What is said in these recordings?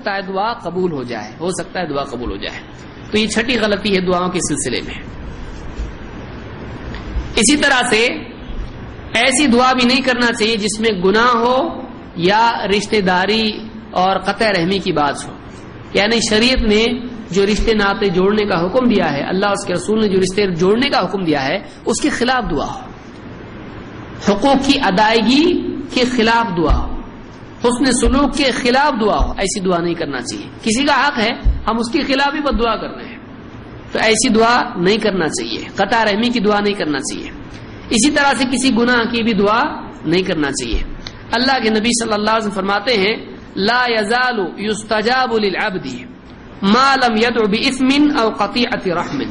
سکتا ہے دعا قبول ہو جائے، ہو سکتا ہے دعا قبول ہو جائے۔ تو یہ چھٹی غلطی ہے دعاؤں کے سلسلے میں۔ اسی طرح سے ایسی دعا بھی نہیں کرنا چاہیے جس میں گناہ ہو یا رشتہ داری اور قطع رحمی کی بات ہو۔ یعنی شریعت نے جو رشتے ناطے جوڑنے کا حکم دیا ہے، اللہ اس کے رسول نے جو رشتے جوڑنے کا حکم دیا ہے، اس کے خلاف دعا ہو۔ حقوق کی ادائیگی کے خلاف دعا ہو۔ حسن سلوک کے خلاف دعا ہو، ایسی دعا نہیں کرنا چاہیے۔ کسی کا حق ہے، ہم اس کے خلاف ہی بد دعا کر رہے ہیں۔ تو ایسی دعا نہیں کرنا چاہیے۔ قطع رحمی کی دعا نہیں کرنا چاہیے۔ اسی طرح سے کسی گناہ کی بھی دعا نہیں کرنا چاہیے۔ اللہ کے نبی صلی اللہ علیہ وسلم فرماتے ہیں، لا يزال يستجاب للعبد ما لم يدع باثم او قطيعه رحم،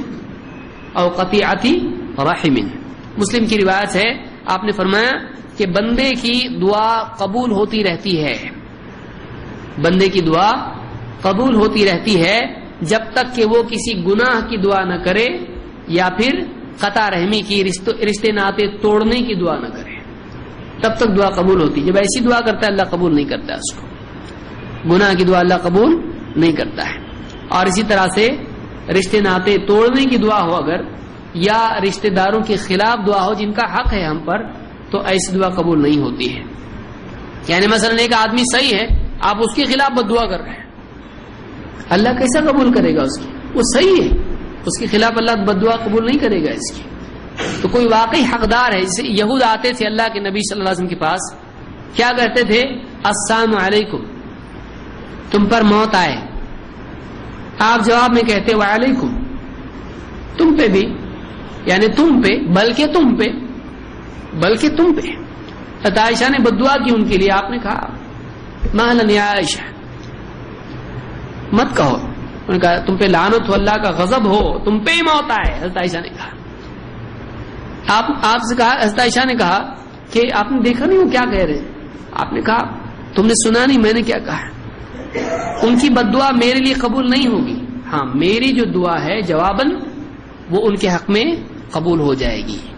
او قطيعه رحم۔ مسلم کی روایت ہے، آپ نے فرمایا کہ بندے کی دعا قبول ہوتی رہتی ہے۔ بندے کی دعا قبول ہوتی رہتی ہے جب تک کہ وہ کسی گناہ کی دعا نہ کرے یا پھر قطع رحمی کی رشتے ناطے توڑنے کی دعا نہ کرے۔ تب تک دعا قبول ہوتی، جب ایسی دعا کرتا ہے اللہ قبول نہیں کرتا اس کو۔ گناہ کی دعا اللہ قبول نہیں کرتا ہے۔ اور اسی طرح سے رشتے ناطے توڑنے کی دعا ہو اگر، یا رشتہ داروں کے خلاف دعا ہو جن کا حق ہے ہم پر تو ایسی دعا قبول نہیں ہوتی ہے۔ یعنی مثلا ایک آدمی صحیح ہے، آپ اس کے خلاف بد دعا کر رہے ہیں۔ اللہ کیسا قبول کرے گا اس کی؟ وہ صحیح ہے۔ اس کے خلاف اللہ بد دعا قبول نہیں کرے گا اس کی۔ تو کوئی واقعی حقدار ہے جسے یہود آتے تھے اللہ کے نبی صلی اللہ علیہ وسلم کے پاس، کیا کہتے تھے؟ السلام علیکم۔ تم پر موت آئے۔ آپ جواب میں کہتے وعلیکم۔ تم پہ بھی۔ یعنی تم پہ، بلکہ تم پہ۔ بلکہ تم پہ۔ عائشہ نے بدعا کی ان کے لیے، آپ نے کہا محلن یا عائشہ۔ مت کہو۔ انہوں نے کہا، تم پہ لانت ہو، اللہ کا غضب ہو، تم پہ ہی موت آئے۔ حضرت عائشہ نے کہا۔ آپ آپ سے کہا، حضرت عائشہ نے کہا کہ آپ نے دیکھا نہیں وہ کیا کہہ رہے۔ آپ نے کہا، تم نے سنا نہیں، میں نے کیا کہا ان کی بد دعا میرے لیے قبول نہیں ہوگی۔ ہاں میری جو دعا ہے جواباً وہ ان کے حق میں قبول ہو جائے گی۔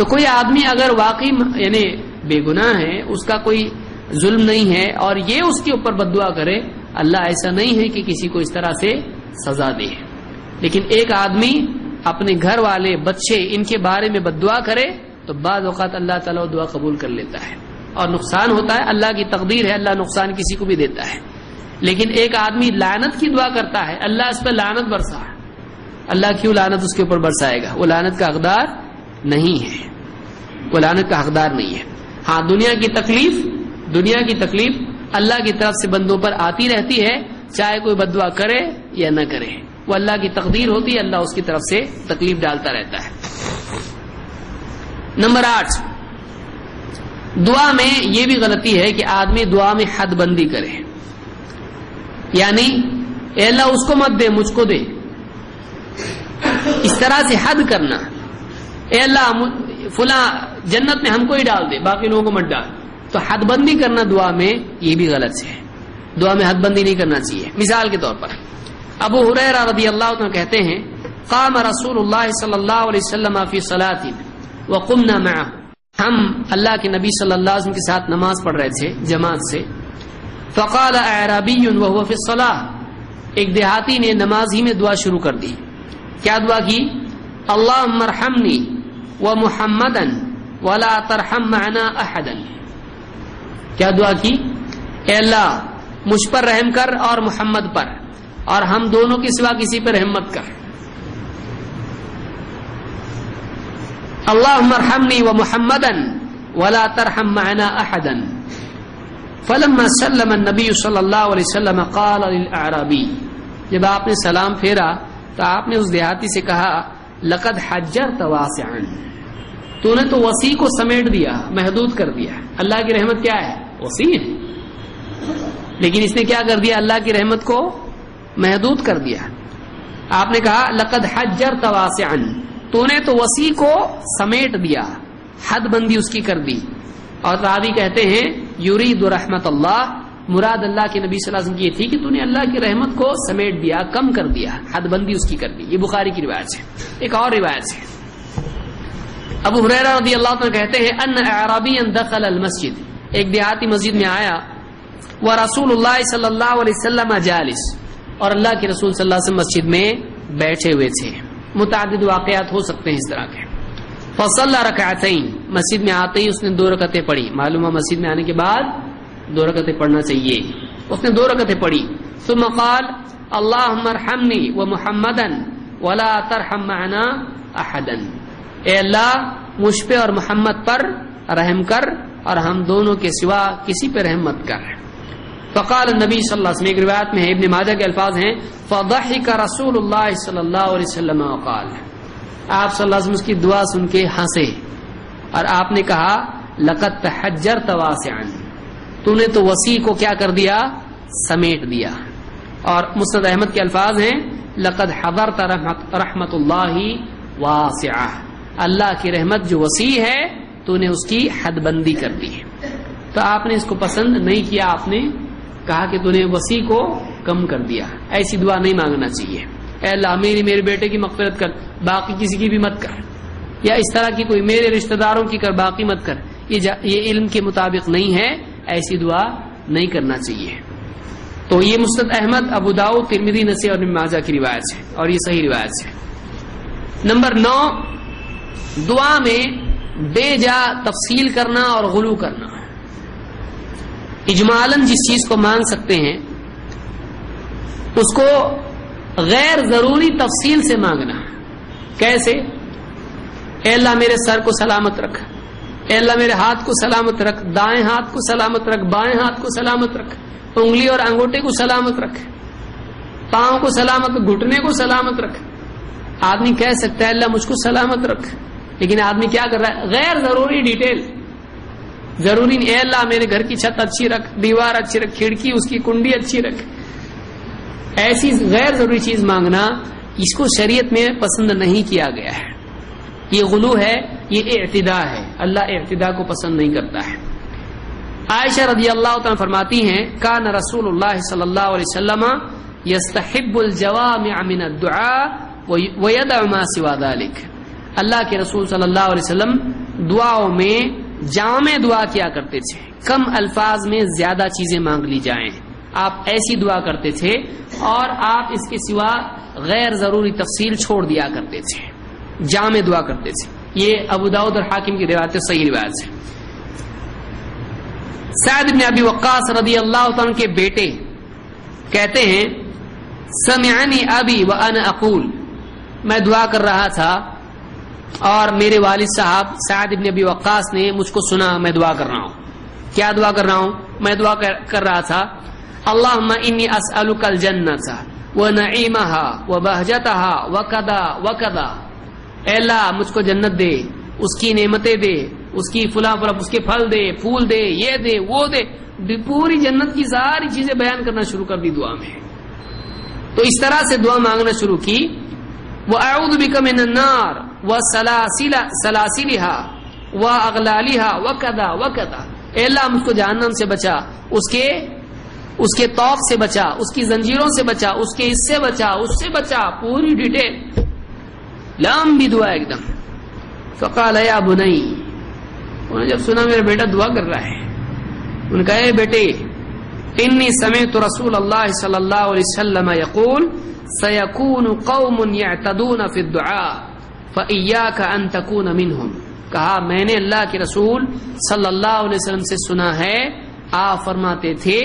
تو کوئی آدمی اگر واقعی یعنی بے گناہ ہے، اس کا کوئی ظلم نہیں ہے اور یہ اس کے اوپر بد دعا کرے، اللہ ایسا نہیں ہے کہ کسی کو اس طرح سے سزا دے۔ لیکن ایک آدمی اپنے گھر والے، بچے، ان کے بارے میں بد دعا کرے، تو بعض اوقات اللہ تعالیٰ دعا قبول کر لیتا ہے۔ اور نقصان ہوتا ہے، اللہ کی تقدیر ہے، اللہ نقصان کسی کو بھی دیتا ہے۔ لیکن ایک آدمی لانت کی دعا کرتا ہے، اللہ اس پہ لانت برسا۔ ہے اللہ کیوں لانت اس کے اوپر برسائے گا؟ وہ لانت کا حقدار نہیں ہے۔ وہ لانت کا حقدار نہیں ہے۔ ہاں دنیا کی تکلیف، دنیا کی تکلیف اللہ کی طرف سے بندوں پر آتی رہتی ہے، چاہے کوئی بدوا کرے یا نہ کرے۔ وہ اللہ کی تقدیر ہوتی ہے، اللہ اس کی طرف سے تکلیف ڈالتا رہتا ہے۔ نمبر آٹھ، دعا میں یہ بھی غلطی ہے کہ آدمی دعا میں حد بندی کرے۔ یعنی اے اللہ اس کو مت دے، مجھ کو دے۔ اس طرح سے حد کرنا۔ اے اللہ فلاں جنت میں ہم کو ہی ڈال دے، باقی لوگوں کو مت ڈال۔ تو حد بندی کرنا دعا میں یہ بھی غلط ہے۔ دعا میں حد بندی نہیں کرنا چاہیے۔ مثال کے طور پر، ابو حریر رضی اللہ عنہ کہتے ہیں، قام رسول اللہ صلی اللہ علیہ وسلم فی صلاۃ وقمنا معه ہم اللہ کے نبی صلی اللہ علیہ وسلم کے ساتھ نماز پڑھ رہے تھے، جماعت سے۔ فقال اعرابی وهو في الصلاه ایک دیہاتی نے نماز ہی میں دعا شروع کر دی۔ کیا دعا کی؟ اللهم ارحمني ومحمدا ولا ترحم معنا احدا۔ کیا دعا کی؟ اے اللہ، مجھ پر رحم کر اور محمد پر، اور ہم دونوں کے سوا کسی پر رحمت کر۔ اللهم ارحمني ومحمدا ولا ترحم معنا احدا۔ فلما سلم النبي صلی اللہ علیہ وسلم قال للاعرابی جب آپ نے سلام پھیرا تو آپ نے اس دیہاتی سے کہا، لقد حجرت واسعا۔ تو نے تو وسیع کو سمیٹ دیا، محدود کر دیا۔ اللہ کی رحمت کیا ہے؟ وسیع ہے۔ لیکن اس نے کیا کر دیا؟ اللہ کی رحمت کو محدود کر دیا۔ آپ نے کہا، لقد حجرت واسعا۔ تو نے تو وسیع کو سمیٹ دیا۔ حد بندی اس کی کر دی۔ اور راوی کہتے ہیں یورید رحمت اللہ۔ مراد اللہ کے نبی صلی اللہ علیہ وسلم کی یہ تھی کہ تو نے اللہ کی رحمت کو سمیٹ دیا، کم کر دیا۔ حد بندی اس کی کر دی۔ یہ بخاری کی روایت ہے۔ ایک اور روایت ہے۔ ابو حریرہ رضی اللہ عنہ کہتے ہیں، ان اعرابی دخل المسجد. ایک دیہاتی مسجد میں آیا، وہ رسول اللہ صلی اللہ علیہ وسلم جالس. اور اللہ کے رسول صلی اللہ علیہ وسلم مسجد میں بیٹھے ہوئے تھے۔ متعدد واقعات ہو سکتے ہیں اس طرح کے۔ فصل رکعتین، مسجد میں آتے ہی اس نے دو رکعتیں پڑھی۔ معلوم ہے مسجد میں آنے کے بعد دو رکعتیں پڑھنا چاہیے۔ اس نے دو رکعتیں پڑھی۔ ثم قال اللهم ارحمني ومحمدا ولا ترحم معنا احدا اے اللہ، مجھ پہ اور محمد پر رحم کر اور ہم دونوں کے سوا کسی پہ رحم مت کر۔ فقال النبی صلی اللہ علیہ وسلم، ایک روایت میں ہے، ابن ماجہ کے الفاظ ہیں فضحك رسول اللہ صلی اللہ علیہ وسلم وقال۔ آپ صلی اللہ علیہ وسلم اس کی دعا سن کے ہنسے اور آپ نے کہا، لقد تحجرت واسعا۔ تو نے تو وسیع کو کیا کر دیا؟ سمیٹ دیا۔ اور مسند احمد کے الفاظ ہیں، لقد حضرت رحمت رحمت اللہ واسعہ۔ اللہ کی رحمت جو وسیع ہے، تو نے اس کی حد بندی کر دی تو آپ نے اس کو پسند نہیں کیا، آپ نے کہا کہ تو نے وسیع کو کم کر دیا۔ ایسی دعا نہیں مانگنا چاہیے۔ اے اللہ، میری میرے بیٹے کی مغفرت کر، باقی کسی کی بھی مت کر۔ یا اس طرح کی کوئی میرے رشتہ داروں کی کر، باقی مت کر۔ یہ علم کے مطابق نہیں ہے، ایسی دعا نہیں کرنا چاہیے۔ تو یہ مستد احمد، ابو داؤ ترمیدی نسی اور ماجہ کی روایت ہے، اور یہ صحیح روایت ہے۔ نمبر نو دعا میں بے جا تفصیل کرنا اور غلو کرنا۔ اجمالن جس چیز کو مانگ سکتے ہیں، اس کو غیر ضروری تفصیل سے مانگنا۔ کیسے؟ اے اللہ میرے سر کو سلامت رکھ۔ اے اللہ میرے ہاتھ کو سلامت رکھ۔ دائیں ہاتھ کو سلامت رکھ۔ بائیں ہاتھ کو سلامت رکھ۔ انگلی اور انگوٹے کو سلامت رکھ۔ پاؤں کو سلامت، گھٹنے کو سلامت رکھ۔ آدمی کہہ سکتا ہے، اللہ مجھ کو سلامت رکھ۔ لیکن آدمی کیا کر رہا ہے؟ غیر ضروری ڈیٹیل۔ ضروری نہیں، اے اللہ، میرے گھر کی چھت اچھی رکھ، دیوار اچھی رکھ، کھڑکی، اس کی کنڈی اچھی رکھ۔ ایسی غیر ضروری چیز مانگنا، اس کو شریعت میں پسند نہیں کیا گیا ہے۔ یہ غلو ہے، یہ اعتدا ہے۔ اللہ اعتدا کو پسند نہیں کرتا ہے۔ عائشہ رضی اللہ تعالیٰ فرماتی ہیں، کان رسول اللہ صلی اللہ علیہ وسلم یستحب الجوامع من الدعاء ویدع ما سوا ذلك اللہ کے رسول صلی اللہ علیہ وسلم دعاؤں میں جامع دعا کیا کرتے تھے۔ کم الفاظ میں زیادہ چیزیں مانگ لی جائیں۔ آپ ایسی دعا کرتے تھے اور آپ اس کے سوا غیر ضروری تفصیل چھوڑ دیا کرتے تھے۔ جامع دعا کرتے تھے۔ یہ ابو داود اور حاکم کی روایت صحیح روایت ہے۔ سعد بن ابی وقاص رضی اللہ تعالیٰ کے بیٹے کہتے ہیں، سمعنی ابی و ان اقول میں دعا کر رہا تھا اور میرے والد صاحب سعد ابن ابی وقاص نے مجھ کو سنا، میں دعا کر رہا ہوں۔ کیا دعا کر رہا ہوں؟ میں دعا کر رہا تھا، اللہم انی اسألک الجنت و نعیمہا و بہجتہا و کدا و کدا اے اللہ، مجھ کو جنت دے، اس کی نعمتیں دے، اس کی فلاں فلاں اس کے پھل دے، پھول دے، یہ دے، وہ دے۔ پوری جنت کی ساری چیزیں بیان کرنا شروع کر دی دعا میں۔ تو اس طرح سے دعا مانگنا شروع کی۔ وہ اعوذ بک من النار و سلاسلہا و اغلالہا و اے اللہ، مجھ کو جہنم سے بچا، اس کے اس کے توق سے بچا، اس کی زنجیروں سے بچا، اس کے اس سے بچا، اس سے بچا، پوری ڈیٹیل۔ لمبی دعا ایک دم۔ فقال یا بنئی انہوں نے جب سنا میرا بیٹا دعا کر رہا ہے ان کا اے بیٹے، انی سمعت رسول اللہ صلی اللہ علیہ وسلم یقول سیکون قوم یعتدون فی الدعاء فإیاک ان تکون منہم کہا میں نے اللہ کے رسول صلی اللہ علیہ وسلم سے سنا ہے، آپ فرماتے تھے،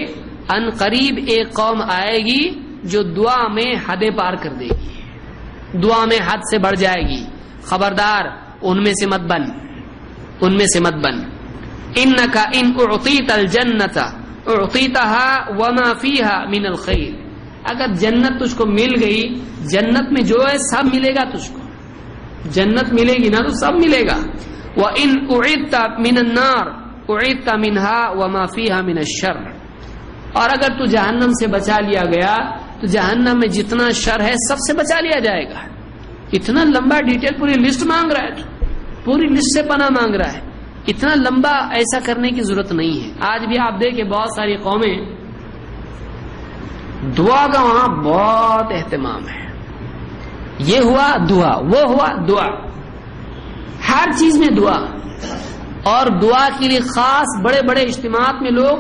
ان قریب ایک قوم آئے گی جو دعا میں حد پار کر دے گی۔ دعا میں حد سے بڑھ جائے گی۔ خبردار، ان میں سے مت بن۔ ان میں سے مت بن۔ ان کا ان اعطیت الجنت اعطیتها وما فيها من الخير۔ اگر جنت تجھ کو مل گئی، جنت میں جو ہے سب ملے گا تجھ کو۔ جنت ملے گی نا تو سب ملے گا۔ وان اعدت من النار اعدت منها وما فيها من الشر۔ اور اگر تو جہنم سے بچا لیا گیا، تو جہنم میں جتنا شر ہے سب سے بچا لیا جائے گا۔ اتنا لمبا ڈیٹیل پوری لسٹ مانگ رہا ہے پوری لسٹ سے پناہ مانگ رہا ہے۔ اتنا لمبا ایسا کرنے کی ضرورت نہیں ہے۔ آج بھی آپ دیکھیں بہت ساری قومیں دعا کا وہاں بہت اہتمام ہے۔ یہ ہوا دعا، وہ ہوا دعا۔ ہر چیز میں دعا۔ اور دعا کے لیے خاص بڑے بڑے اجتماعات میں لوگ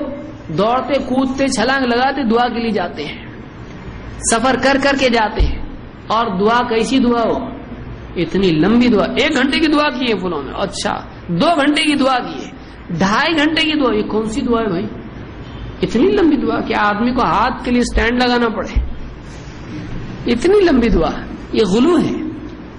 دوڑتے، کودتے، چھلانگ لگاتے دعا کے لیے جاتے ہیں۔ سفر کر کر کے جاتے ہیں۔ اور دعا کیسی دعا ہو؟ اتنی لمبی دعا۔ ایک گھنٹے کی دعا کی ہے فلوں نے اچھا دو گھنٹے کی دعا کی ہے۔ ڈھائی گھنٹے کی دعا، یہ کون سی دعا ہے بھائی؟ اتنی لمبی دعا کہ آدمی کو ہاتھ کے لیے سٹینڈ لگانا پڑے۔ اتنی لمبی دعا، یہ غلو ہے۔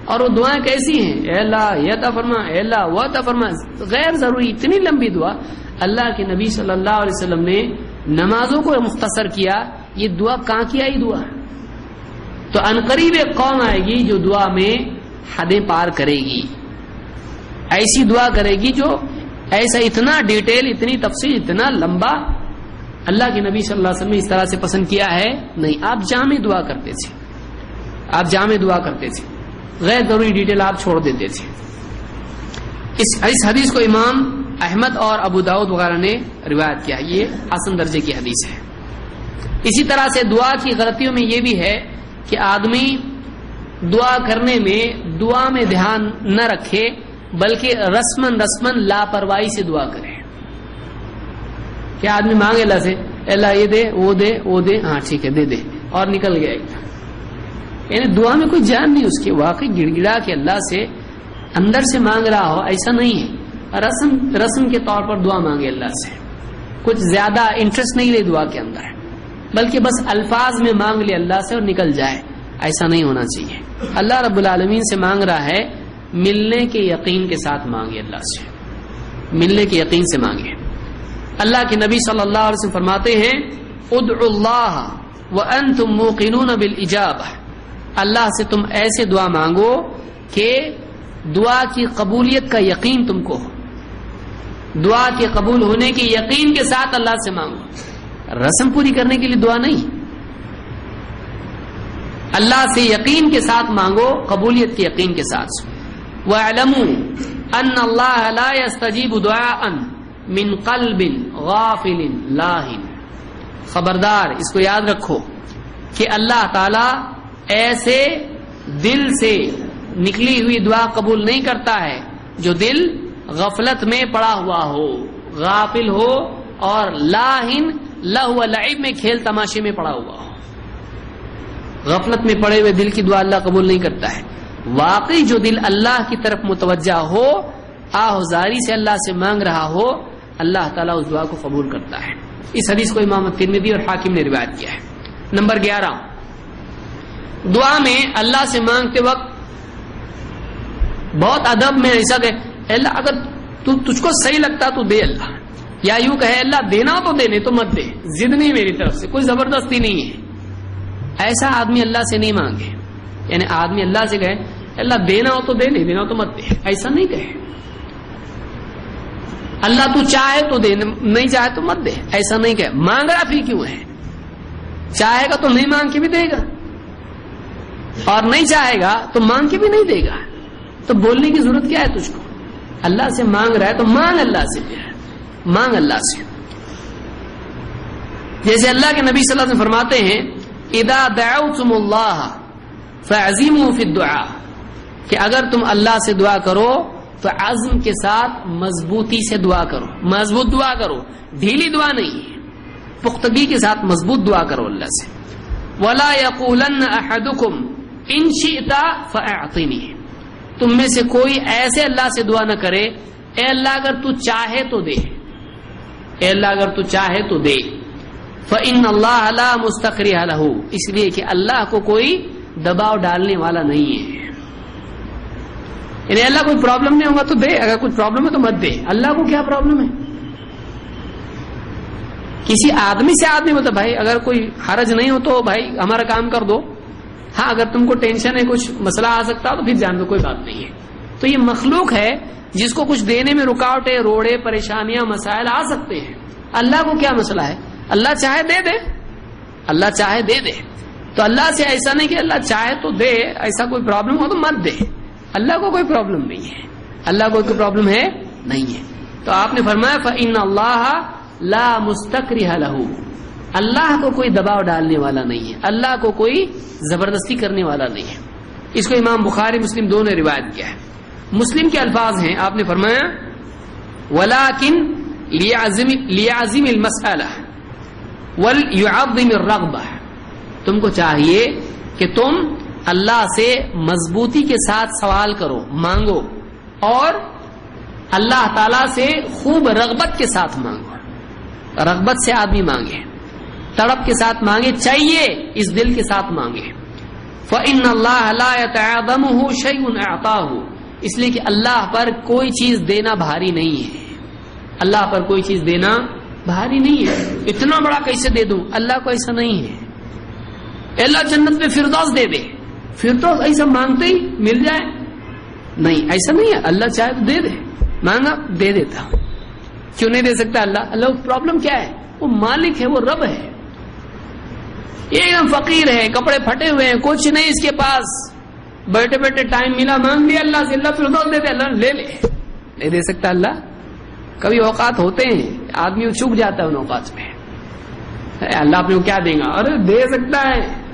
اور وہ دعائیں کیسی ہیں؟ اے اللہ، یہ تا فرما، اے اللہ، وہ تا فرما۔ غیر ضروری اتنی لمبی دعا، اللہ کے نبی صلی اللہ علیہ وسلم نے نمازوں کو مختصر کیا۔ یہ دعا کہاں کی آئی دعا؟ تو انقریب ایک قوم آئے گی جو دعا میں حدیں پار کرے گی۔ ایسی دعا کرے گی جو ایسا اتنا ڈیٹیل، اتنی تفصیل، اتنا لمبا اللہ کے نبی صلی اللہ علیہ وسلم نے اس طرح سے پسند کیا ہے؟ نہیں۔ آپ جامع دعا کرتے تھے۔ آپ جامع دعا کرتے تھے۔ غیر ضروری ڈیٹیل آپ چھوڑ دیتے تھے۔ اس حدیث کو امام احمد اور ابو داود وغیرہ نے روایت کیا۔ یہ حسن درجے کی حدیث ہے۔ اسی طرح سے دعا کی غلطیوں میں یہ بھی ہے کہ آدمی دعا کرنے میں دعا میں دھیان نہ رکھے، بلکہ رسمن رسمن لاپرواہی سے دعا کرے۔ کیا آدمی مانگے اللہ سے؟ اللہ یہ دے، وہ دے وہ دے ہاں ٹھیک ہے، دے دے۔ اور نکل گیا یعنی دعا میں کوئی جان نہیں، اس کی واقعی گڑ گڑا کے اللہ سے اندر سے مانگ رہا ہو، ایسا نہیں ہے۔ رسم رسم کے طور پر دعا مانگے اللہ سے۔ کچھ زیادہ انٹرسٹ نہیں لے دعا کے اندر۔ بلکہ بس الفاظ میں مانگ لے اللہ سے اور نکل جائے۔ ایسا نہیں ہونا چاہیے۔ اللہ رب العالمین سے مانگ رہا ہے، ملنے کے یقین کے ساتھ مانگے اللہ سے۔ ملنے کے یقین سے مانگے۔ اللہ کے نبی صلی اللہ علیہ وسلم فرماتے ہیں ادعوا اللہ وانتم موقنون بالإجابہ اللہ سے تم ایسے دعا مانگو کہ دعا کی قبولیت کا یقین تم کو ہو۔ دعا کے قبول ہونے کے یقین کے ساتھ اللہ سے مانگو۔ رسم پوری کرنے کے لیے دعا نہیں۔ اللہ سے یقین کے ساتھ مانگو، قبولیت کے یقین کے ساتھ۔ وَاعْلَمُوا أَنَّ اللَّهَ لَا يَسْتَجِيبُ دُعَاءً۔ مِّن قَلْبٍ غَافِلٍ لَاهٍ خبردار، اس کو یاد رکھو کہ اللہ تعالی ایسے دل سے نکلی ہوئی دعا قبول نہیں کرتا ہے جو دل غفلت میں پڑا ہوا ہو، غافل ہو اور لاہن لہو لعب میں کھیل تماشے میں پڑا ہوا ہو۔ غفلت میں پڑے ہوئے دل کی دعا اللہ قبول نہیں کرتا ہے۔ واقعی جو دل اللہ کی طرف متوجہ ہو آہذاری سے اللہ سے مانگ رہا ہو اللہ تعالیٰ اس دعا کو قبول کرتا ہے۔ اس حدیث کو امام ترمیدی اور حاکم نے روایت کیا ہے۔ نمبر گیارہ۔ دعا میں اللہ سے مانگتے وقت بہت ادب میں ایسا کہ اللہ، اگر تو تجھ کو صحیح لگتا تو دے اللہ۔ یا یوں کہے اللہ، دینا تو دینے تو مت دے۔ ضد نہیں میری طرف سے، کوئی زبردستی نہیں ہے۔ ایسا آدمی اللہ سے نہیں مانگے۔ یعنی آدمی اللہ سے کہے اللہ، دینا ہو تو دے، نہیں دینا تو مت دے۔ ایسا نہیں کہے۔ اللہ تو چاہے تو دے، نہیں چاہے تو مت دے۔ ایسا نہیں کہے مانگ رہا پھر کیوں ہے؟ چاہے گا تو نہیں مانگ کے بھی دے گا۔ اور نہیں چاہے گا تو مانگ کے بھی نہیں دے گا۔ تو بولنے کی ضرورت کیا ہے تجھ کو؟ اللہ سے مانگ رہا ہے تو مانگ اللہ سے مانگ اللہ سے۔ جیسے اللہ کے نبی صلی اللہ علیہ وسلم فرماتے ہیں ادا دعوتم اللہ فعظیموا فی الدعاء۔ کہ اگر تم اللہ سے دعا کرو تو عزم کے ساتھ مضبوطی سے دعا کرو۔ مضبوط دعا کرو۔ ڈھیلی دعا نہیں ہے۔ پختگی کے ساتھ مضبوط دعا کرو اللہ سے۔ ولا يقولن احدكم ان شئت فاعطني تم میں سے کوئی ایسے اللہ سے دعا نہ کرے، اے اللہ اگر تو چاہے تو دے۔ اے اللہ اگر تو چاہے تو دے۔ فَإِنَّ اللَّهَ لَا مُسْتَقْرِحَ لَهُ۔ اس لیے کہ اللہ کو کوئی دباؤ ڈالنے والا نہیں ہے۔ یعنی اللہ کوئی پرابلم نہیں ہوگا تو دے، اگر کچھ پرابلم ہے تو مت دے۔ اللہ کو کیا پرابلم ہے؟ کسی آدمی سے آدمی مطلب بھائی اگر کوئی حرج نہیں ہو تو بھائی ہمارا کام کر دو۔ ہاں اگر تم کو ٹینشن ہے، کچھ مسئلہ آ سکتا تو پھر جان دو، کوئی بات نہیں ہے۔ تو یہ مخلوق ہے، جس کو کچھ دینے میں رکاوٹیں، روڑے، پریشانیاں، مسائل آ سکتے ہیں۔ اللہ کو کیا مسئلہ ہے؟ اللہ چاہے دے دے۔ اللہ چاہے دے دے۔ تو اللہ سے ایسا نہیں کہ اللہ چاہے تو دے، ایسا کوئی پرابلم ہو تو مت دے۔ اللہ کو کوئی پرابلم نہیں ہے۔ اللہ کو کوئی پرابلم ہے نہیں ہے۔ تو آپ نے فرمایا فن اللہ لا مستقری لہو اللہ کو کوئی دباؤ ڈالنے والا نہیں ہے۔ اللہ کو کوئی زبردستی کرنے والا نہیں ہے۔ اس کو امام بخاری مسلم دونوں نے روایت کیا ہے۔ مسلم کے الفاظ ہیں۔ آپ نے فرمایا ولاکن لیازم المسئلہ ول رغبہ تم کو چاہیے کہ تم اللہ سے مضبوطی کے ساتھ سوال کرو، مانگو، اور اللہ تعالی سے خوب رغبت کے ساتھ مانگو۔ رغبت سے آدمی مانگے، تڑپ کے ساتھ مانگے، چاہیے اس دل کے ساتھ مانگے۔ فن اللہ ہوں شعین آتا ہوں اس لیے کہ اللہ پر کوئی چیز دینا بھاری نہیں ہے۔ اللہ پر کوئی چیز دینا بھاری نہیں ہے۔ اتنا بڑا کیسے دے دوں؟ اللہ کو ایسا نہیں ہے۔ اللہ جنت میں فردوس دے دے۔ فردوس ایسا مانگتے ہی مل جائے۔ نہیں، ایسا نہیں ہے۔ اللہ چاہے تو دے دے۔ مانگا، دے دیتا۔ کیوں نہیں دے سکتا اللہ؟ اللہ پرابلم کیا ہے؟ وہ مالک ہے، وہ رب ہے۔ ایک دم فقیر ہے، کپڑے پھٹے ہوئے ہیں، کچھ نہیں اس کے پاس۔ بیٹھے بیٹھے ٹائم ملا، مانگ لیا اللہ سے۔ اللہ فردوس دے دے، اللہ لے لے۔ نہیں دے سکتا اللہ؟ کبھی اوقات ہوتے ہیں، آدمی چپ جاتا ہے ان اوقات میں۔ اللہ، اپنے کو کیا دے گا؟ ارے، دے سکتا ہے۔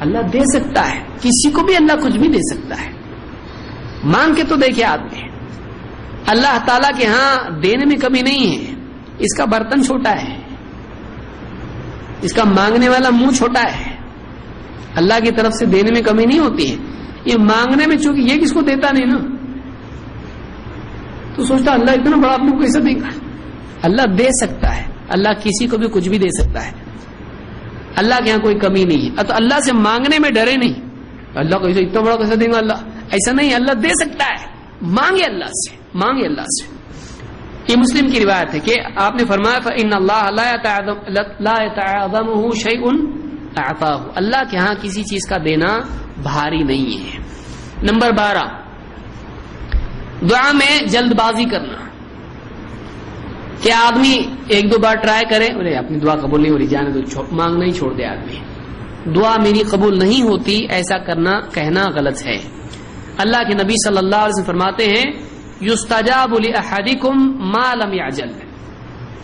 اللہ دے سکتا ہے، کسی کو بھی اللہ کچھ بھی دے سکتا ہے۔ مانگ کے تو دیکھے آدمی اللہ تعالی کے ہاں دینے میں کمی نہیں ہے۔ اس کا برتن چھوٹا ہے۔ اس کا مانگنے والا منہ چھوٹا ہے۔ اللہ کی طرف سے دینے میں کمی نہیں ہوتی ہے۔ یہ مانگنے میں چونکہ یہ کس کو دیتا نہیں نا۔ تو سوچتا اللہ اتنا بڑا اپنے کو کیسے دے گا اللہ دے سکتا ہے۔ اللہ کسی کو بھی کچھ بھی دے سکتا ہے۔ اللہ کے یہاں کوئی کمی نہیں ہے۔ تو اللہ سے مانگنے میں ڈرے نہیں۔ اللہ کو اتنا بڑا کیسے دیں گا اللہ۔ ایسا نہیں اللہ دے سکتا ہے۔ مانگے اللہ سے، مانگے اللہ سے۔ یہ مسلم کی روایت ہے کہ آپ نے فرمایا ان اللہ اللہ کے ہاں کسی چیز کا دینا بھاری نہیں ہے۔ نمبر بارہ، دعا میں جلد بازی کرنا۔ کیا آدمی ایک دو بار ٹرائی کرے، ارے، اپنی دعا قبول نہیں ہو رہی، جانے تو مانگنا ہی چھوڑ دے آدمی۔ دعا میری قبول نہیں ہوتی، ایسا کرنا، کہنا غلط ہے۔ اللہ کے نبی صلی اللہ علیہ وسلم فرماتے ہیں یوستجاب احدکم ما لم یعجل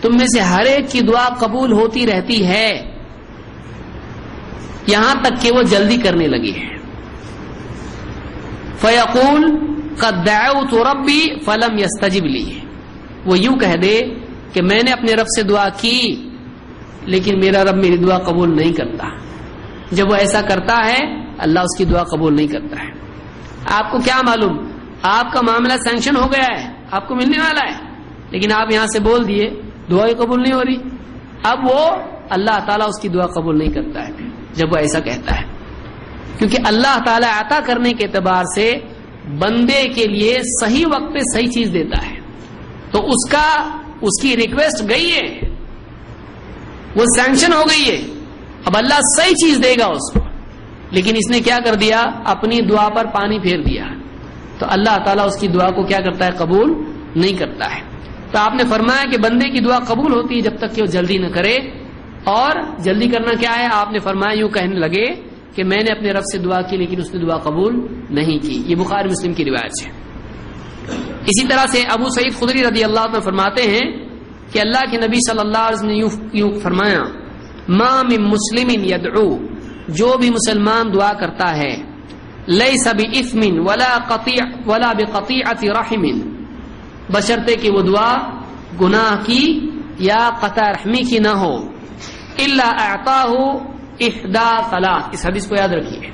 تم میں سے ہر ایک کی دعا قبول ہوتی رہتی ہے۔ یہاں تک کہ وہ جلدی کرنے لگی ہے۔ فیقول، قد دعوت ربی فلم یستجب لی وہ یوں کہہ دے کہ میں نے اپنے رب سے دعا کی، لیکن میرا رب میری دعا قبول نہیں کرتا۔ جب وہ ایسا کرتا ہے، اللہ اس کی دعا قبول نہیں کرتا ہے۔ آپ کو کیا معلوم؟ آپ کا معاملہ سینکشن ہو گیا ہے، آپ کو ملنے والا ہے۔ لیکن آپ یہاں سے بول دیے، دعا قبول نہیں ہو رہی۔ اب وہ اللہ تعالیٰ اس کی دعا قبول نہیں کرتا ہے، جب وہ ایسا کہتا ہے۔ کیونکہ اللہ تعالیٰ عطا کرنے کے اعتبار سے بندے کے لیے صحیح وقت پہ صحیح چیز دیتا ہے۔ تو اس کا اس کی ریکویسٹ گئی ہے۔ وہ سینکشن ہو گئی ہے۔ اب اللہ صحیح چیز دے گا اس کو۔ لیکن اس نے کیا کر دیا؟ اپنی دعا پر پانی پھیر دیا۔ تو اللہ تعالیٰ اس کی دعا کو کیا کرتا ہے؟ قبول نہیں کرتا ہے۔ تو آپ نے فرمایا کہ بندے کی دعا قبول ہوتی ہے جب تک کہ وہ جلدی نہ کرے۔ اور جلدی کرنا کیا ہے؟ آپ نے فرمایا یوں کہنے لگے کہ میں نے اپنے رب سے دعا کی لیکن اس نے دعا قبول نہیں کی۔ یہ بخار مسلم کی روایت ہے۔ اسی طرح سے ابو سعید خدری رضی اللہ عنہ فرماتے ہیں کہ اللہ کے نبی صلی اللہ علیہ وسلم نے یوں فرمایا، ما من مسلم یدعو. جو بھی مسلمان دعا کرتا ہے لئی سبھی افمن ولا قطیع ولا بقطیعت رحم. بشرتے کہ وہ دعا گناہ کی یا قطع رحمی کی نہ ہو۔ اللہ اعطا ہو احدا طلاق اس حدیث کو یاد رکھیے۔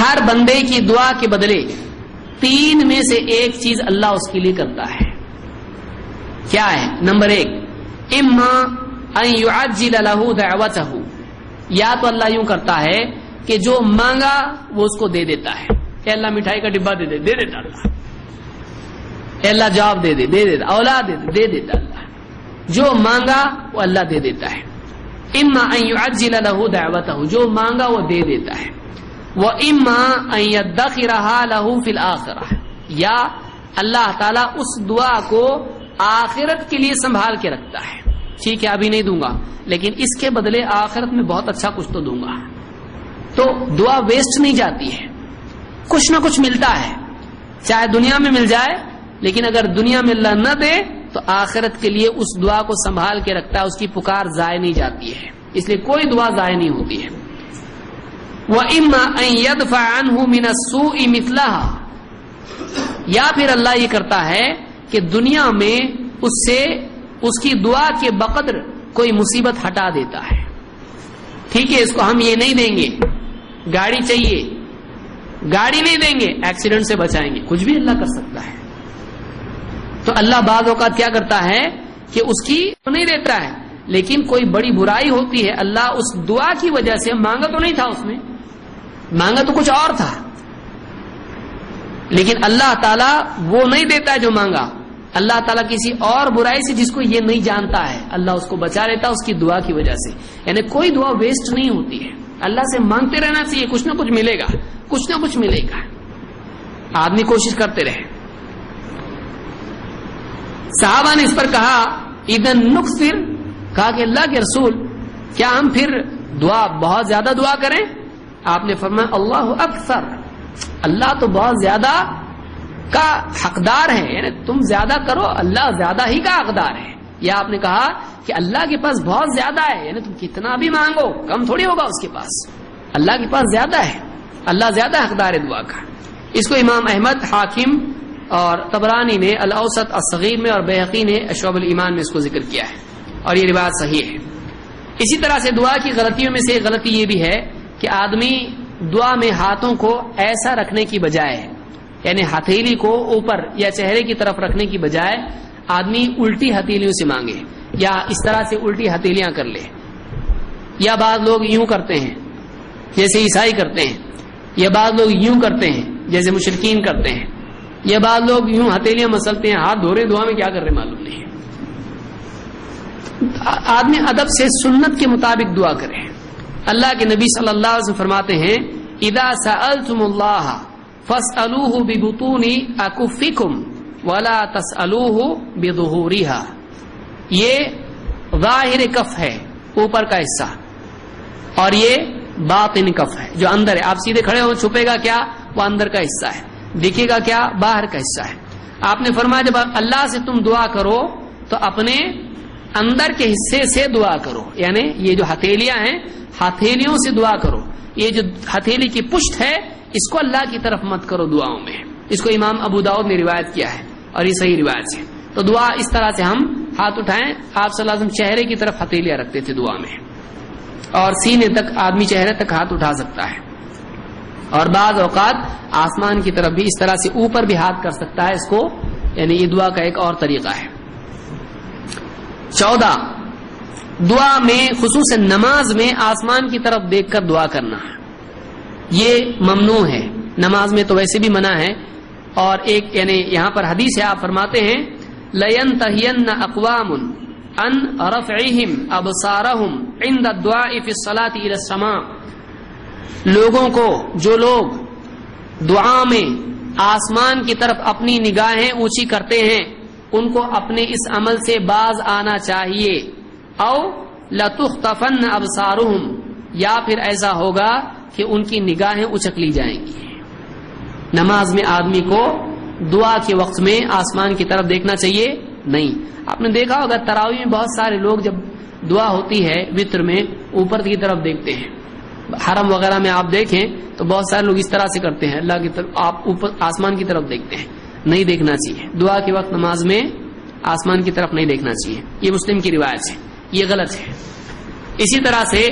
ہر بندے کی دعا کے بدلے تین میں سے ایک چیز اللہ اس کے لیے کرتا ہے۔ کیا ہے؟ نمبر ایک، اما له یا تو اللہ یوں کرتا ہے کہ جو مانگا وہ اس کو دے دیتا ہے۔ کہ اللہ، مٹھائی کا ڈبا دے دے دے دیتا اللہ۔ اے اللہ، جواب دے دے دے دیتا، اولاد دے دے دے دیتا اللہ۔ جو مانگا وہ اللہ دے دیتا ہے۔ اما ان له دعوته جو مانگا وہ دے دیتا ہے۔ وہ اما رہا لہو فی الآخرہ یا اللہ تعالیٰ اس دعا کو آخرت کے لیے سنبھال کے رکھتا ہے۔ ٹھیک ہے، ابھی نہیں دوں گا، لیکن اس کے بدلے آخرت میں بہت اچھا کچھ تو دوں گا۔ تو دعا ویسٹ نہیں جاتی ہے۔ کچھ نہ کچھ ملتا ہے۔ چاہے دنیا میں مل جائے، لیکن اگر دنیا میں اللہ نہ دے، تو آخرت کے لیے اس دعا کو سنبھال کے رکھتا ہے، اس کی پکار ضائع نہیں جاتی ہے۔ اس لیے کوئی دعا ضائع نہیں ہوتی ہے۔ وہ اما ید فان یا پھر اللہ یہ کرتا ہے کہ دنیا میں اس سے اس کی دعا کے بقدر کوئی مصیبت ہٹا دیتا ہے۔ ٹھیک ہے، اس کو ہم یہ نہیں دیں گے۔ گاڑی چاہیے۔ گاڑی نہیں دیں گے، ایکسیڈنٹ سے بچائیں گے۔ کچھ بھی اللہ کر سکتا ہے۔ تو اللہ بعض اوقات کیا کرتا ہے کہ اس کی نہیں دیتا ہے، لیکن کوئی بڑی برائی ہوتی ہے، اللہ اس دعا کی وجہ سے مانگا تو نہیں تھا اس میں۔ مانگا تو کچھ اور تھا۔ لیکن اللہ تعالیٰ وہ نہیں دیتا ہے جو مانگا۔ اللہ تعالیٰ کسی اور برائی سے جس کو یہ نہیں جانتا ہے، اللہ اس کو بچا لیتا اس کی دعا کی وجہ سے۔ یعنی کوئی دعا ویسٹ نہیں ہوتی ہے۔ اللہ سے مانگتے رہنا چاہیے، کچھ نہ کچھ ملے گا۔ کچھ نہ کچھ ملے گا۔ آدمی کوشش کرتے رہے۔ صحابہ نے اس پر کہا ادن نقصر کہا کہ اللہ کے رسول، کیا ہم پھر دعا، بہت زیادہ دعا کریں؟ آپ نے فرمایا اللہ اکثر۔ اللہ تو بہت زیادہ کا حقدار ہے یعنی تم زیادہ کرو، اللہ زیادہ ہی کا حقدار ہے۔ یا آپ نے کہا کہ اللہ کے پاس بہت زیادہ ہے۔ یعنی تم کتنا بھی مانگو، کم تھوڑی ہوگا اس کے پاس۔ اللہ کے پاس زیادہ ہے۔ اللہ زیادہ حقدار ہے دعا کا۔ اس کو امام احمد، حاکم اور تبرانی نے الاوسط، الصغیر میں اور بحقی نے اشوب الایمان میں اس کو ذکر کیا ہے۔ اور یہ روایت صحیح ہے۔ اسی طرح سے دعا کی غلطیوں میں سے غلطی یہ بھی ہے کہ آدمی دعا میں ہاتھوں کو ایسا رکھنے کی بجائے یعنی ہتھیلی کو اوپر یا چہرے کی طرف رکھنے کی بجائے آدمی الٹی ہتھیلیوں سے مانگے یا اس طرح سے الٹی ہتھیلیاں کر لے۔ یا بعض لوگ یوں کرتے ہیں، جیسے عیسائی کرتے ہیں، یا بعض لوگ یوں کرتے ہیں، جیسے مشرقین کرتے ہیں۔ یا بعض لوگ یوں ہتھیلیاں مسلتے ہیں، ہاتھ دھو رہے دعا میں کیا کر رہے معلوم نہیں۔ آدمی ادب سے سنت کے مطابق دعا کرے۔ اللہ کے نبی صلی اللہ علیہ وسلم فرماتے ہیں ادا سألتم اللہ فاسألوه ببطون اکفکم ولا تسألوه بظهورها یہ ظاہر کف ہے، اوپر کا حصہ۔ اور یہ باطن کف ہے، جو اندر ہے۔ آپ سیدھے کھڑے ہو چھپے گا کیا؟ وہ اندر کا حصہ ہے۔ دکھے گا کیا؟ باہر کا حصہ ہے۔ آپ نے فرمایا، جب اللہ سے تم دعا کرو، تو اپنے اندر کے حصے سے دعا کرو۔ یعنی یہ جو ہتھیلیاں ہیں، ہتھیلیوں سے دعا کرو۔ یہ جو ہتھیلی کی پشت ہے، اس کو اللہ کی طرف مت کرو دعاؤں میں۔ اس کو امام ابو داؤد نے روایت کیا ہے اور یہ صحیح روایت ہے۔ تو دعا اس طرح سے ہم ہاتھ اٹھائیں، آپ صلی اللہ علیہ وسلم چہرے کی طرف ہتھیلیاں رکھتے تھے دعا میں۔ اور سینے تک، آدمی چہرے تک ہاتھ اٹھا سکتا ہے۔ اور بعض اوقات آسمان کی طرف بھی اس طرح سے اوپر بھی ہاتھ کر سکتا ہے۔ اس کو یعنی یہ دعا کا ایک اور طریقہ ہے۔ چودہ، دعا میں خصوص نماز میں آسمان کی طرف دیکھ کر دعا کرنا۔ یہ ممنوع ہے۔ نماز میں تو ویسے بھی منع ہے۔ اور ایک یعنی یہاں پر حدیث ہے، آپ فرماتے ہیں لین تہین اقوام ان رفعہم ابصارہم عند الدعاء فی الى السماء۔ لوگوں کو، جو لوگ دعا میں آسمان کی طرف اپنی نگاہیں اونچی کرتے ہیں ان کو اپنے اس عمل سے باز آنا چاہیے۔ او لتختفن ابصارہم، یا پھر ایسا ہوگا کہ ان کی نگاہیں اچک لی جائیں گی۔ نماز میں آدمی کو دعا کے وقت میں آسمان کی طرف دیکھنا چاہیے۔ نہیں۔ آپ نے دیکھا ہوگا تراوی میں بہت سارے لوگ جب دعا ہوتی ہے وطر میں، اوپر کی طرف دیکھتے ہیں۔ حرم وغیرہ میں آپ دیکھیں تو بہت سارے لوگ اس طرح سے کرتے ہیں۔ اللہ کی طرف، آپ اوپر، آسمان کی طرف دیکھتے ہیں۔ نہیں دیکھنا چاہیے۔ دعا کے وقت نماز میں آسمان کی طرف نہیں دیکھنا چاہیے۔ یہ مسلم کی روایت ہے۔ یہ غلط ہے۔ اسی طرح سے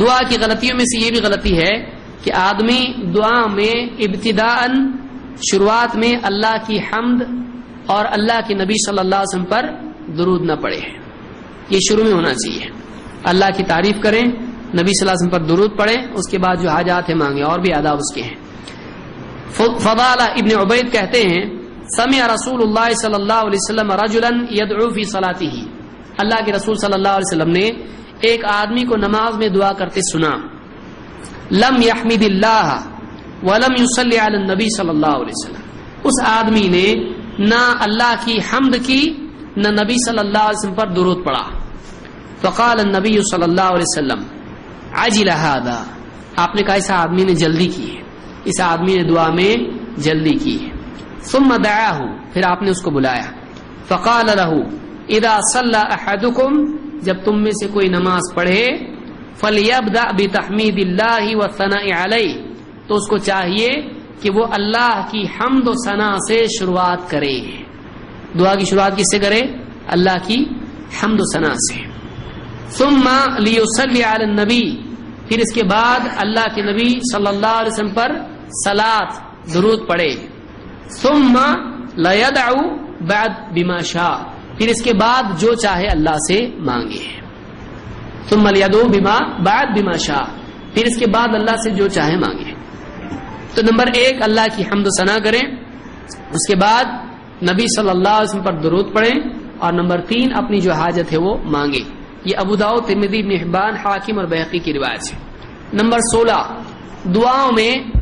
دعا کی غلطیوں میں سے یہ بھی غلطی ہے کہ آدمی دعا میں ابتدا شروعات میں اللہ کی حمد اور اللہ کے نبی صلی اللہ علیہ وسلم پر درود نہ پڑے۔ یہ شروع میں ہونا چاہیے۔ اللہ کی تعریف کریں، نبی صلی اللہ علیہ وسلم پر درود پڑھیں اس کے بعد جو حاجات ہیں مانگے اور بھی آداب اس کے ہیں۔ فضال ابن عبید کہتے ہیں، سمع رسول اللہ صلی اللہ علیہ وسلم رجلا يدعو فی صلاته۔ اللہ کے رسول صلی اللہ علیہ وسلم نے ایک آدمی کو نماز میں دعا کرتے سنا۔ لم يحمد اللہ ولم يصلي علی النبی صلی اللہ علیہ وسلم۔ اس آدمی نے نہ اللہ کی حمد کی، نہ نبی صلی اللہ علیہ وسلم پر درود پڑا۔ فقال النبی صلی اللہ علیہ وسلم، عجل هذا۔ آپ نے کہا، اس آدمی نے جلدی کی ہے۔ اس آدمی نے دعا میں جلدی کی۔ ثم دعاه پھر آپ نے اس کو بلایا۔ فقال له، اذا صلى احدكم جب تم میں سے کوئی نماز پڑھے فلیبدا بتحمید اللہ و ثناء علیہ، تو اس کو چاہیے کہ وہ اللہ کی حمد و ثنا سے شروعات کرے۔ دعا کی شروعات کس سے کرے؟ اللہ کی حمد و ثنا سے۔ ثم لیصلی علی النبی پھر اس کے بعد اللہ کے نبی صلی اللہ علیہ وسلم پر سلاد درود پڑے ثم لیدعو بعد بما شاء۔ پھر اس کے بعد جو چاہے اللہ سے مانگے۔ ثم لیدعو بما بعد بما شاء۔ پھر اس کے بعد اللہ سے جو چاہے مانگے۔ تو نمبر ایک، اللہ کی حمد و ثنا کریں۔ اس کے بعد نبی صلی اللہ علیہ وسلم پر درود پڑھیں۔ اور نمبر تین، اپنی جو حاجت ہے وہ مانگے۔ یہ ابوداؤ ترمدی محبان حاکم اور بحقی کی روایت ہے۔ نمبر سولہ، دعاؤں میں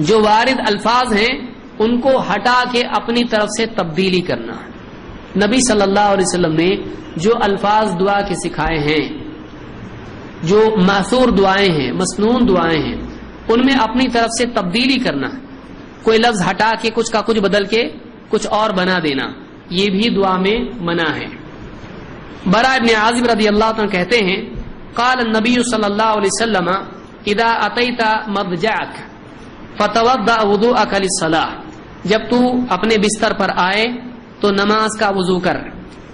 جو وارد الفاظ ہیں، ان کو ہٹا کے اپنی طرف سے تبدیلی کرنا۔ نبی صلی اللہ علیہ وسلم نے جو الفاظ دعا کے سکھائے ہیں، جو معصور دعائیں ہیں مصنون دعائیں ہیں، ان میں اپنی طرف سے تبدیلی کرنا، کوئی لفظ ہٹا کے کچھ کا کچھ بدل کے کچھ اور بنا دینا، یہ بھی دعا میں منع ہے۔ برا ابن عازب رضی اللہ عنہ کہتے ہیں، قال النبی صلی اللہ علیہ وسلم، اذا اتیت مضجعک فتوضا وضوءک للصلاة. جب تو اپنے بستر پر آئے تو نماز کا وضو کر.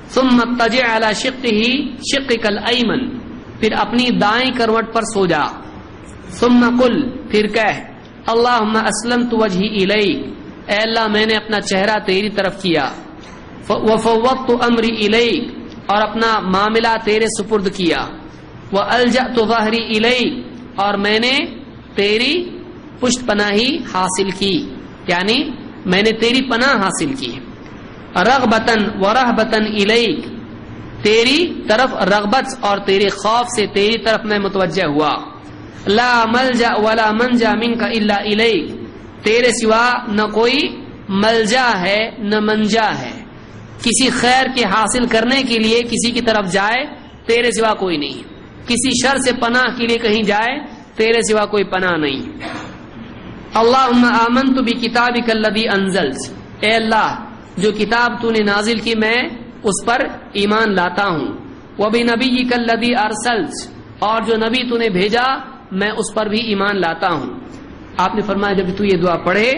ثم تجع على شقه، شقك الايمن پھر اپنی دائیں کروٹ پر سو جا. ثم قل، پھر کہہ اللهم اسلمت وجهي الیک. اے اللہ، میں نے اپنا چہرہ تیری طرف کیا. وفوضت امری الیک، اور اپنا معاملہ تیرے سپرد کیا. وہ الجا تو ظاہری الئی اور میں نے تیری پشت پناہی حاصل کی۔ یعنی میں نے تیری پناہ حاصل کی۔ رغبتن و رحبتن الیک۔ تیری طرف رغبت اور تیرے خوف سے تیری طرف میں متوجہ ہوا۔ لا ملجا ولا منجا من کا اللہ الیک۔ تیرے سوا نہ کوئی ملجا ہے نہ منجا ہے۔ کسی خیر کے حاصل کرنے کے لیے کسی کی طرف جائے، تیرے سوا کوئی نہیں۔ کسی شر سے پناہ کے لیے کہیں جائے، تیرے سوا کوئی پناہ نہیں۔ اللہ آمن تو بھی کتاب کلبی انزل اے اللہ، جو کتاب تو نے نازل کی میں اس پر ایمان لاتا ہوں۔ وہ بھی نبی کلبی ارسل اور جو نبی تو نے بھیجا، میں اس پر بھی ایمان لاتا ہوں۔ آپ نے فرمایا، جب تو یہ دعا پڑھے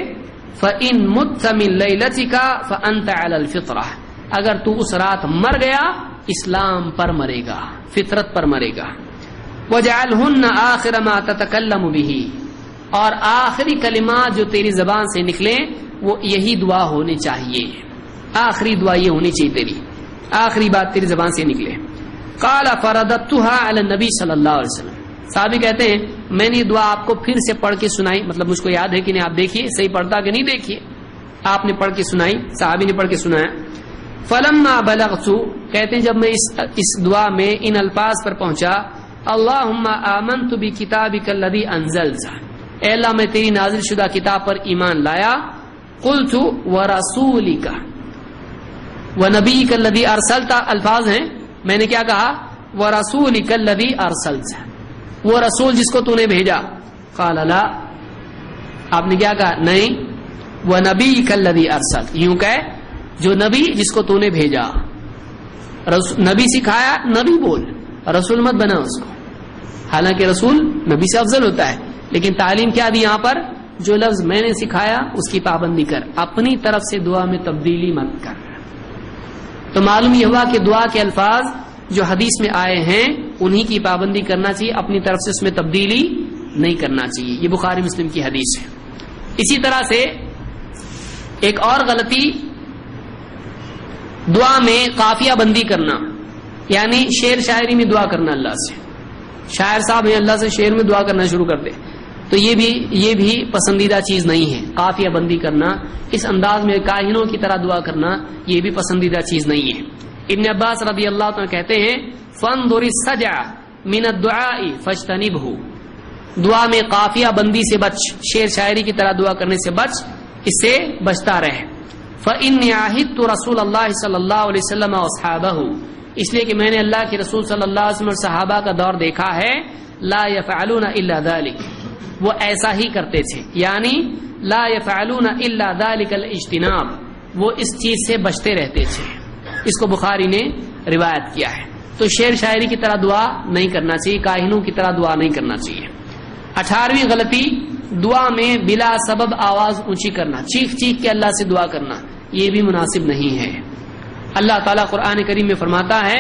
فن متمل کا فنت الفطرہ اگر تو اس رات مر گیا، اسلام پر مرے گا، فطرت پر مرے گا۔ وجعلهن آخر ما تتکلم به۔ اور آخری کلمات جو تیری زبان سے نکلیں، وہ یہی دعا ہونی چاہیے۔ آخری دعا یہ ہونی چاہیے تیری۔ آخری بات تیری زبان سے نکلے۔ قال فردتها علی صلی اللہ علیہ وسلم۔ صحابی کہتے ہیں، میں نے دعا آپ کو پھر سے پڑھ کے سنائی۔ مطلب مجھ کو یاد ہے کہ نہیں، آپ دیکھیے، صحیح پڑھتا کہ نہیں دیکھیے؟ آپ نے پڑھ کے سنائی، صحابی نے پڑھ کے سنایا۔ فلما بلغت، کہتے ہیں، جب میں اس اس دعا میں ان الفاظ پر پہنچا، اللہم آمنت بکتابک الذی انزلت۔ اے اللہ میں تیری نازل شدہ کتاب پر ایمان لایا۔ قلت ورسولک۔ ونبیک الذی ارسلت۔ الفاظ ہیں۔ میں نے کیا کہا؟ ورسولک الذی ارسلت۔ وہ رسول جس کو تو نے بھیجا۔ قال لا۔ آپ نے کیا کہا؟ نہیں۔ ونبیک الذی ارسلت۔ یوں کہ جو نبی جس کو تو نے بھیجا۔ نبی سکھایا، نبی بول۔ رسول مت بنا اس کو۔ حالانکہ رسول نبی سے افضل ہوتا ہے۔ لیکن تعلیم کیا دی یہاں پر؟ جو لفظ میں نے سکھایا، اس کی پابندی کر۔ اپنی طرف سے دعا میں تبدیلی مت کر۔ تو معلوم یہ ہوا کہ دعا کے الفاظ جو حدیث میں آئے ہیں، انہی کی پابندی کرنا چاہیے، اپنی طرف سے اس میں تبدیلی نہیں کرنا چاہیے۔ یہ بخاری مسلم کی حدیث ہے۔ اسی طرح سے ایک اور غلطی، دعا میں قافیہ بندی کرنا۔ یعنی شعر شاعری میں دعا کرنا اللہ سے۔ شاعر صاحب ہیں، اللہ سے شعر میں دعا کرنا شروع کر دے۔ تو یہ بھی یہ بھی پسندیدہ چیز نہیں ہے۔ قافیہ بندی کرنا، اس انداز میں کاہنوں کی طرح دعا کرنا، یہ بھی پسندیدہ چیز نہیں ہے۔ ابن عباس رضی اللہ عنہ کہتے ہیں فن دوری سجا مین دعا فجتنی بہو دعا میں قافیہ بندی سے بچ، شعر شاعری کی طرح دعا کرنے سے بچ، اس سے بچتا رہے۔ فن عاہد تو رسول اللہ صلی اللہ علیہ وسلم صحابہ اس لیے کہ میں نے اللہ کے رسول صلی اللہ علیہ وسلم اور صحابہ کا دور دیکھا ہے، لا يفعلون الا ذلك۔ وہ ایسا ہی کرتے تھے۔ یعنی لا يفعلون الا ذلك الاجتناب۔ وہ اس چیز سے بچتے رہتے تھے۔ اس کو بخاری نے روایت کیا ہے۔ تو شعر شاعری کی طرح دعا نہیں کرنا چاہیے، کاہنوں کی طرح دعا نہیں کرنا چاہیے۔ اٹھارہویں غلطی، دعا میں بلا سبب آواز اونچی کرنا۔ چیخ چیخ کے اللہ سے دعا کرنا۔ یہ بھی مناسب نہیں ہے۔ اللہ تعالیٰ قرآن کریم میں فرماتا ہے،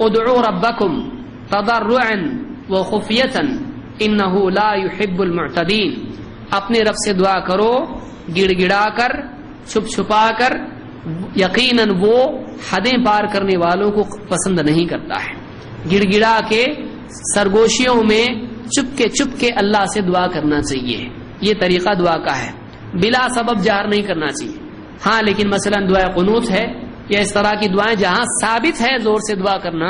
ادعو ربکم تضرعا وخفیتا انہو لا يحب المعتدین۔ اپنے رب سے دعا کرو گڑ گڑا کر چھپ چھپا کر یقیناً وہ حدیں پار کرنے والوں کو پسند نہیں کرتا ہے۔ گڑ گڑا کے سرگوشیوں میں چپ کے چپ کے اللہ سے دعا کرنا چاہیے۔ یہ طریقہ دعا کا ہے۔ بلا سبب جہر نہیں کرنا چاہیے۔ ہاں لیکن مثلا دعا قنوت ہے یا اس طرح کی دعائیں جہاں ثابت ہے زور سے دعا کرنا،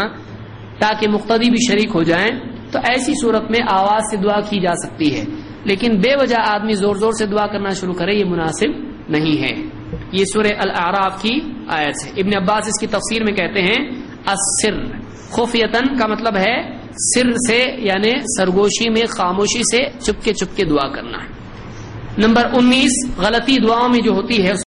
تاکہ مقتدی بھی شریک ہو جائیں۔ تو ایسی صورت میں آواز سے دعا کی جا سکتی ہے۔ لیکن بے وجہ آدمی زور زور سے دعا کرنا شروع کرے، یہ مناسب نہیں ہے۔ یہ سورہ الاعراف کی آیت ہے۔ ابن عباس اس کی تفسیر میں کہتے ہیں، السر۔ خفیتن کا مطلب ہے، سر سے یعنی سرگوشی میں، خاموشی سے چپکے چپکے دعا کرنا۔ ہے نمبر انیس، غلطی دعاؤں میں جو ہوتی ہے